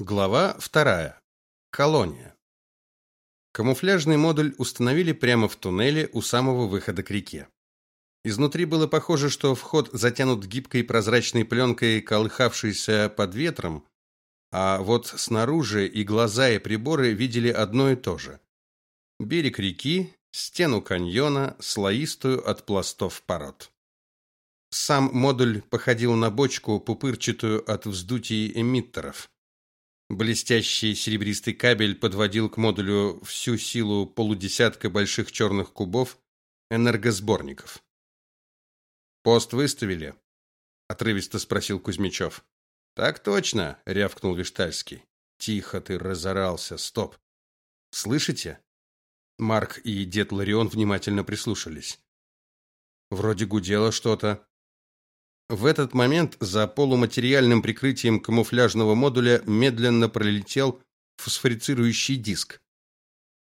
Глава вторая. Колония. Камуфляжный модуль установили прямо в туннеле у самого выхода к реке. Изнутри было похоже, что вход затянут гибкой прозрачной пленкой, колыхавшейся под ветром, а вот снаружи и глаза, и приборы видели одно и то же. Берег реки, стену каньона, слоистую от пластов пород. Сам модуль походил на бочку, пупырчатую от вздутий эмиттеров. Блестящий серебристый кабель подводил к модулю всю силу полудесятка больших черных кубов энергосборников. Пост выставили? отрывисто спросил Кузьмичев. Так точно, рявкнул Виштальский. Тихо ты разорался. Стоп. Слышите? Марк и дед Ларион внимательно прислушались. Вроде гудело что-то. В этот момент за полуматериальным прикрытием камуфляжного модуля медленно пролетел фосфорицирующий диск.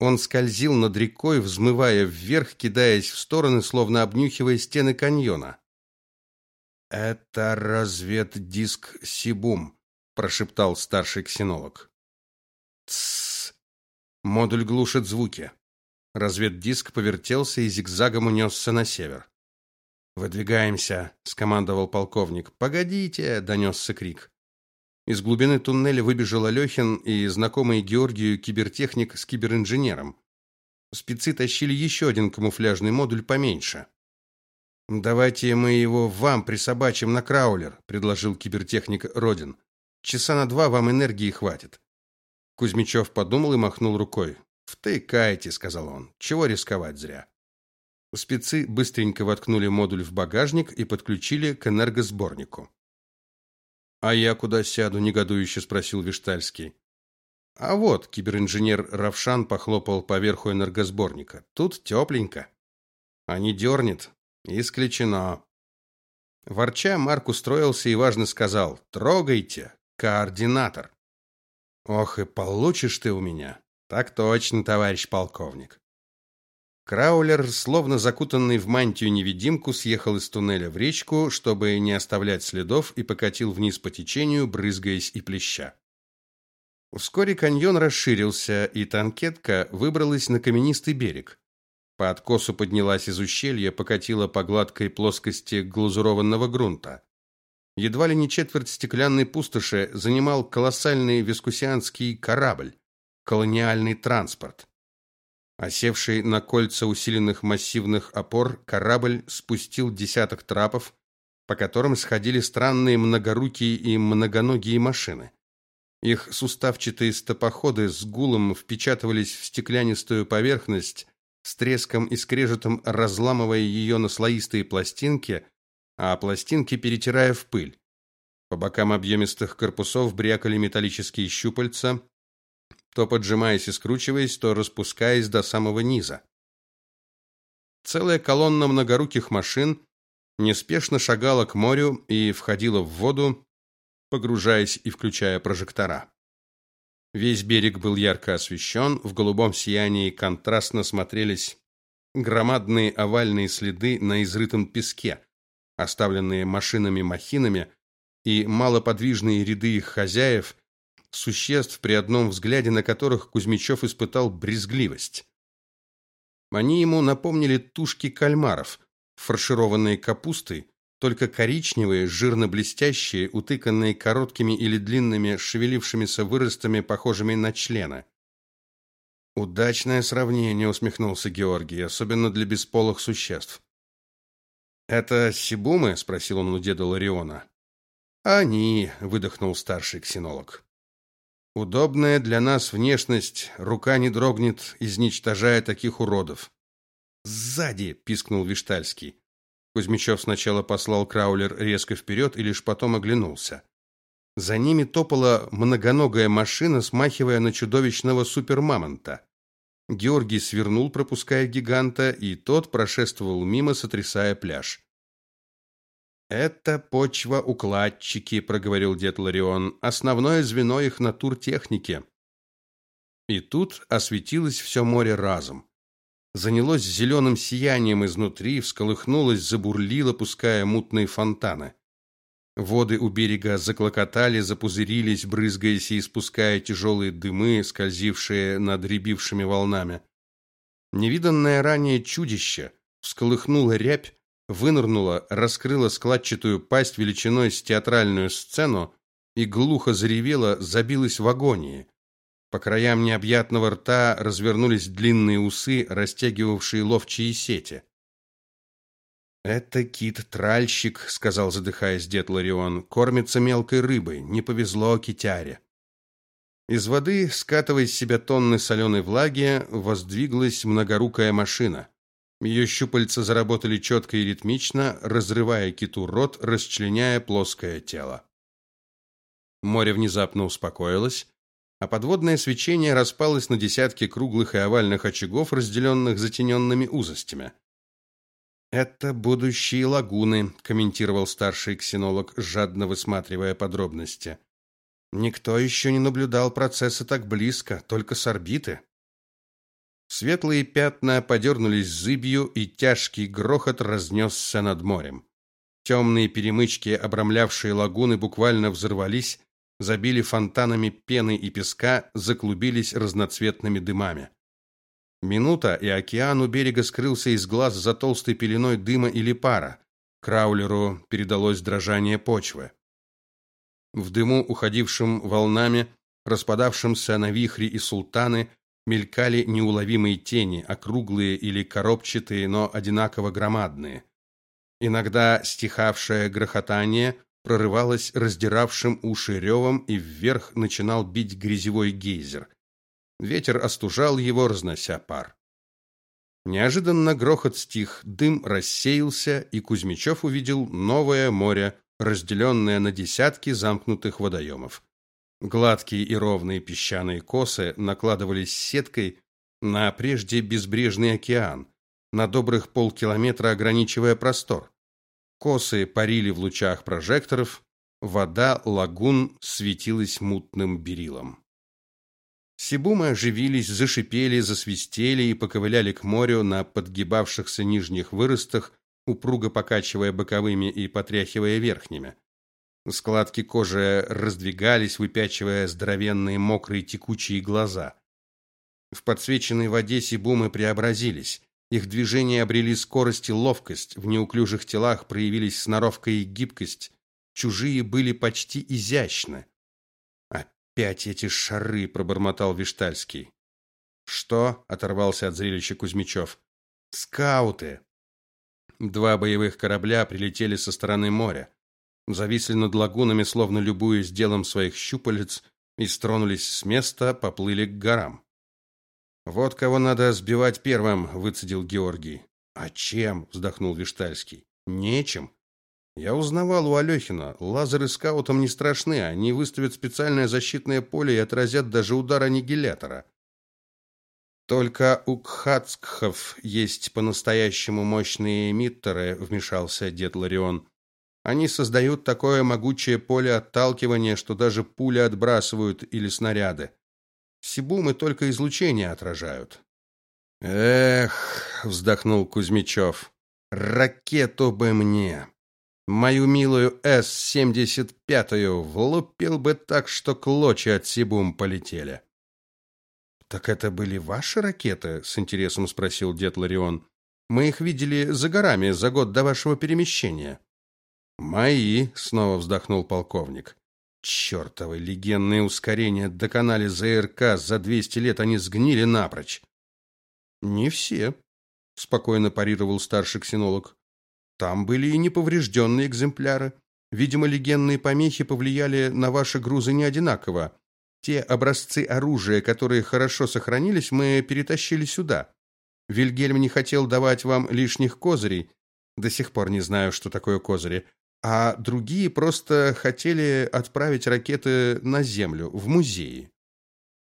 Он скользил над рекой, взмывая вверх, кидаясь в стороны, словно обнюхивая стены каньона. Это разведдиск Сибум, прошептал старший ксенолог. Тсс. Модуль глушит звуки. Разведдиск повертелся и зигзагом унесся на север. Выдвигаемся, скомандовал полковник. Погодите, донесся крик. Из глубины туннеля выбежал Алехин и знакомый Георгию кибертехник с киберинженером. Спецы тащили еще один камуфляжный модуль поменьше. Давайте мы его вам присобачим на краулер, предложил кибертехник Родин. Часа на два вам энергии хватит. Кузьмичев подумал и махнул рукой. "Втыкайте", сказал он. "Чего рисковать зря?" Спецы быстренько воткнули модуль в багажник и подключили к энергосборнику. А я куда сяду, негодующе спросил Виштальский. А вот, киберинженер Равшан похлопал по верху энергосборника. Тут тепленько. А не дернет? Исключено. Ворча, Марк устроился и важно сказал: "Трогайте, координатор". Ох, и получишь ты у меня. Так точно, товарищ полковник. Краулер, словно закутанный в мантию-невидимку, съехал из туннеля в речку, чтобы не оставлять следов, и покатил вниз по течению, брызгаясь и плеща. Вскоре каньон расширился, и танкетка выбралась на каменистый берег. По откосу поднялась из ущелья, покатила по гладкой плоскости глазурованного грунта. Едва ли не четверть стеклянной пустоши занимал колоссальный вискусианский корабль, колониальный транспорт. Осевший на кольца усиленных массивных опор, корабль спустил десяток трапов, по которым сходили странные многорукие и многоногие машины. Их суставчатые стопоходы с гулом впечатывались в стеклянистую поверхность, с треском и скрежетом разламывая ее на слоистые пластинки, а пластинки перетирая в пыль. По бокам объемистых корпусов брякали металлические щупальца, то поджимаясь и скручиваясь, то распускаясь до самого низа. Целая колонна многоруких машин неспешно шагала к морю и входила в воду, погружаясь и включая прожектора. Весь берег был ярко освещен, в голубом сиянии контрастно смотрелись громадные овальные следы на изрытом песке, оставленные машинами-махинами, и малоподвижные ряды их хозяев, существ, при одном взгляде на которых Кузьмичев испытал брезгливость. Они ему напомнили тушки кальмаров, фаршированные капустой, только коричневые, жирно-блестящие, утыканные короткими или длинными шевелившимися выростами, похожими на члены. Удачное сравнение, усмехнулся Георгий, особенно для бесполых существ. Это сибумы, спросил он у деда Лариона. Они, выдохнул старший ксенолог. Удобная для нас внешность, рука не дрогнет, изничтожая таких уродов. Сзади, пискнул Виштальский. Кузьмичев сначала послал краулер резко вперед и лишь потом оглянулся. За ними топала многоногая машина, смахивая на чудовищного супермамонта. Георгий свернул, пропуская гиганта, и тот прошествовал мимо, сотрясая пляж. Это почва-укладчики, проговорил дед Ларион. Основное звено их натуртехники. И тут осветилось все море разом. Занялось зеленым сиянием изнутри, всколыхнулось, забурлило, пуская мутные фонтаны. Воды у берега заклокотали, запузырились, брызгаясь и испуская тяжелые дымы, скользившие над рябившими волнами. Невиданное ранее чудище всколыхнуло рябь, вынырнуло, раскрыло складчатую пасть величиной с театральную сцену и глухо заревело, забилось в агонии. По краям необъятного рта развернулись длинные усы, растягивавшие ловчие сети. Это кит-тральщик, сказал, задыхаясь дед Ларион, кормится мелкой рыбой. Не повезло китяре. Из воды, скатывая с себя тонны соленой влаги, воздвиглась многорукая машина. Ее щупальца заработали четко и ритмично, разрывая киту рот, расчленяя плоское тело. Море внезапно успокоилось, а подводное свечение распалось на десятки круглых и овальных очагов, разделенных затененными узостями. Это будущие лагуны, комментировал старший ксенолог, жадно высматривая подробности. Никто еще не наблюдал процесса так близко, только с орбиты. Светлые пятна подернулись зыбью, и тяжкий грохот разнесся над морем. Темные перемычки, обрамлявшие лагуны, буквально взорвались, забили фонтанами пены и песка, заклубились разноцветными дымами. Минута, и океан у берега скрылся из глаз за толстой пеленой дыма или пара. Краулеру передалось дрожание почвы. В дыму, уходившем волнами, распадавшемся на вихри и султаны, мелькали неуловимые тени, округлые или коробчатые, но одинаково громадные. Иногда стихавшее грохотание прорывалось раздиравшим уши ревом, и вверх начинал бить грязевой гейзер. Ветер остужал его, разнося пар. Неожиданно грохот стих, дым рассеялся, и Кузьмичев увидел новое море, разделенное на десятки замкнутых водоемов. Гладкие и ровные песчаные косы накладывались сеткой на прежде безбрежный океан, на добрых полкилометра ограничивая простор. Косы парили в лучах прожекторов, вода лагун светилась мутным берилом. Сибумы оживились, зашипели, засвистели и поковыляли к морю на подгибавшихся нижних выростах, упруго покачивая боковыми и потряхивая верхними. Складки кожи раздвигались, выпячивая здоровенные мокрые текучие глаза. В подсвеченной воде сибумы преобразились. Их движения обрели скорость и ловкость, в неуклюжих телах проявились сноровка и гибкость. Чужие были почти изящны. Опять эти шары, пробормотал Виштальский. Что? оторвался от зрелища Кузьмичев. Скауты. Два боевых корабля прилетели со стороны моря, зависли над лагунами, словно любуясь делом своих щупалец, и стронулись с места, поплыли к горам. Вот кого надо сбивать первым, выцедил Георгий. А чем? вздохнул Виштальский. Нечем. Я узнавал у Алехина, лазеры скаутам не страшны, они выставят специальное защитное поле и отразят даже удар аннигилятора. Только у кхацкхов есть по-настоящему мощные эмиттеры, вмешался дед Ларион. Они создают такое могучее поле отталкивания, что даже пули отбрасывают или снаряды. Сибумы только излучение отражают. Эх, вздохнул Кузьмичев. Ракету бы мне. Мою милую С-75 влупил бы так, что клочья от Сибум полетели. Так это были ваши ракеты? с интересом спросил дед Ларион. Мы их видели за горами за год до вашего перемещения. Мои, снова вздохнул полковник. Чёртовы легенные ускорения доконали ЗРК, за 200 лет они сгнили напрочь. Не все, спокойно парировал старший ксенолог. Там были и неповрежденные экземпляры. Видимо, легенные помехи повлияли на ваши грузы не одинаково. Те образцы оружия, которые хорошо сохранились, мы перетащили сюда. Вильгельм не хотел давать вам лишних козырей. До сих пор не знаю, что такое козыри. А другие просто хотели отправить ракеты на землю, в музеи.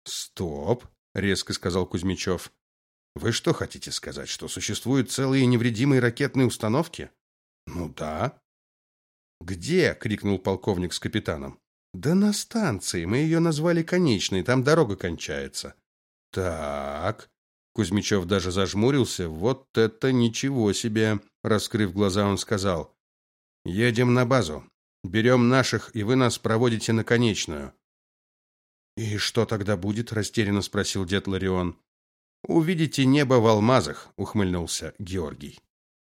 Стоп, резко сказал Кузьмичев. Вы что хотите сказать, что существуют целые невредимые ракетные установки? Ну да. Где? крикнул полковник с капитаном. Да на станции, мы ее назвали конечной, там дорога кончается. Так. Кузьмичев даже зажмурился. Вот это ничего себе, раскрыв глаза, он сказал: "Едем на базу. Берем наших, и вы нас проводите на конечную. И что тогда будет? растерянно спросил дед Ларион. Увидите небо в алмазах, ухмыльнулся Георгий.